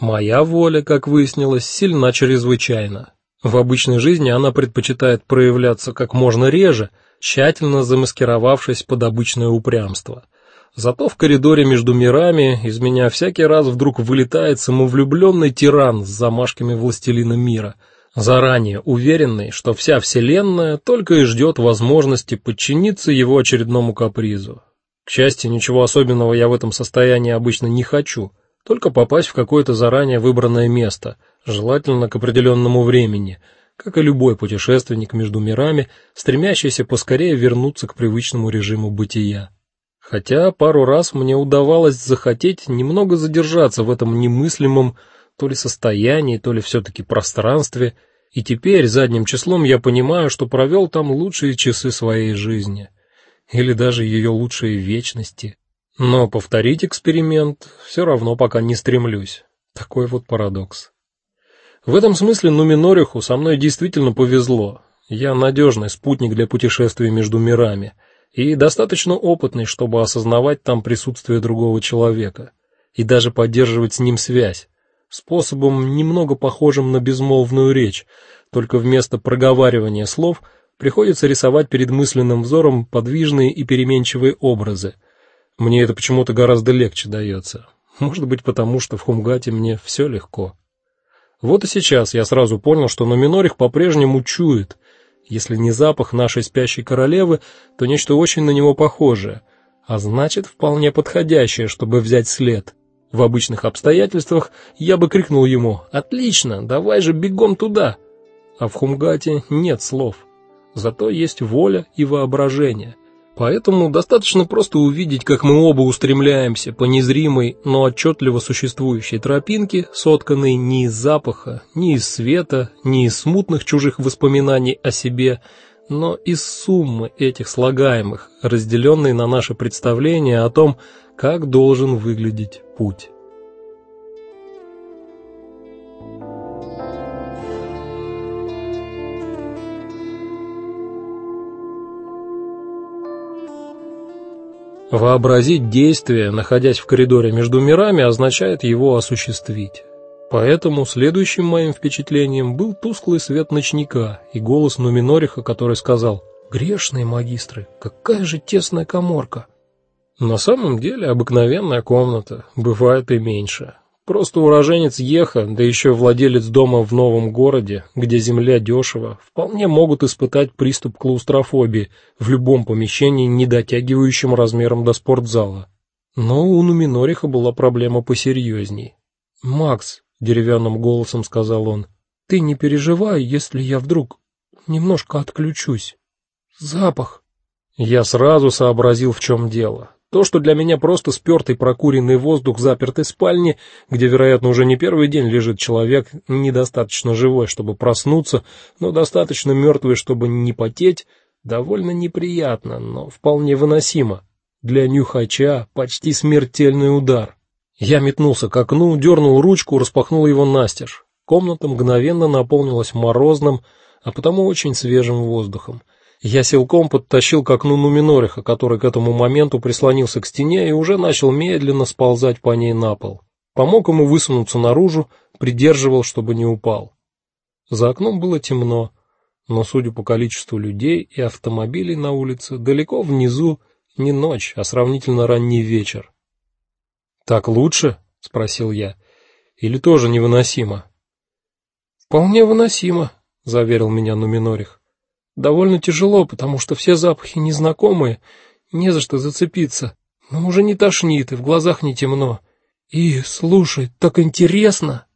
Моя воля, как выяснилось, сильна чрезвычайно. В обычной жизни она предпочитает проявляться как можно реже, тщательно замаскировавшись под обычное упрямство. Зато в коридоре между мирами из меня всякий раз вдруг вылетает самовлюбленный тиран с замашками властелина мира, заранее уверенный, что вся вселенная только и ждет возможности подчиниться его очередному капризу. К счастью, ничего особенного я в этом состоянии обычно не хочу только попасть в какое-то заранее выбранное место, желательно к определенному времени, как и любой путешественник между мирами, стремящийся поскорее вернуться к привычному режиму бытия. Хотя пару раз мне удавалось захотеть немного задержаться в этом немыслимом то ли состоянии, то ли все таки пространстве, и теперь задним числом я понимаю, что провел там лучшие часы своей жизни, или даже ее лучшие вечности. Но повторить эксперимент все равно пока не стремлюсь. Такой вот парадокс. В этом смысле Нуминориху со мной действительно повезло. Я надежный спутник для путешествий между мирами и достаточно опытный, чтобы осознавать там присутствие другого человека и даже поддерживать с ним связь способом немного похожим на безмолвную речь, только вместо проговаривания слов приходится рисовать перед мысленным взором подвижные и переменчивые образы – мне это почему-то гораздо легче дается. Может быть, потому что в Хумгате мне все легко. Вот и сейчас я сразу понял, что Номинорих по-прежнему чует, если не запах нашей спящей королевы, то нечто очень на него похожее, а значит, вполне подходящее, чтобы взять след. В обычных обстоятельствах я бы крикнул ему: "Отлично, давай же бегом туда". А в Хумгате нет слов. Зато есть воля и воображение. Поэтому достаточно просто увидеть, как мы оба устремляемся по незримой, но отчетливо существующей тропинке, сотканной не из запаха, не из света, не из смутных чужих воспоминаний о себе, но из суммы этих слагаемых, разделенной на наше представление о том, как должен выглядеть путь. Вообразить действие, находясь в коридоре между мирами, означает его осуществить. Поэтому следующим моим впечатлением был тусклый свет ночника и голос Нуминориха, который сказал: "Грешные магистры, какая же тесная каморка". На самом деле обыкновенная комната, бывает и меньше. Просто уроженец Еха, да еще владелец дома в новом городе, где земля дешево, вполне могут испытать приступ клаустрофобии в любом помещении, не дотягивающем размером до спортзала. Но у Нуминориха была проблема посерьезней. "Макс", деревянным голосом сказал он. "Ты не переживай, если я вдруг немножко отключусь. Запах". Я сразу сообразил, в чем дело. То, что для меня просто спёртый прокуренный воздух запертой спальни, где, вероятно, уже не первый день лежит человек, недостаточно живой, чтобы проснуться, но достаточно мёртвый, чтобы не потеть, довольно неприятно, но вполне выносимо. Для нюхача почти смертельный удар. Я метнулся к окну, дернул ручку, распахнул его настежь. Комната мгновенно наполнилась морозным, а потому очень свежим воздухом. Я силком подтащил к окну Нуминориха, который к этому моменту прислонился к стене и уже начал медленно сползать по ней на пол. Помог ему высунуться наружу, придерживал, чтобы не упал. За окном было темно, но, судя по количеству людей и автомобилей на улице, далеко внизу не ночь, а сравнительно ранний вечер. Так лучше, спросил я. Или тоже невыносимо? Вполне выносимо, заверил меня Нуминорих. Довольно тяжело, потому что все запахи незнакомые, не за что зацепиться. Но уже не тошнит и в глазах не темно. И, слушай, так интересно.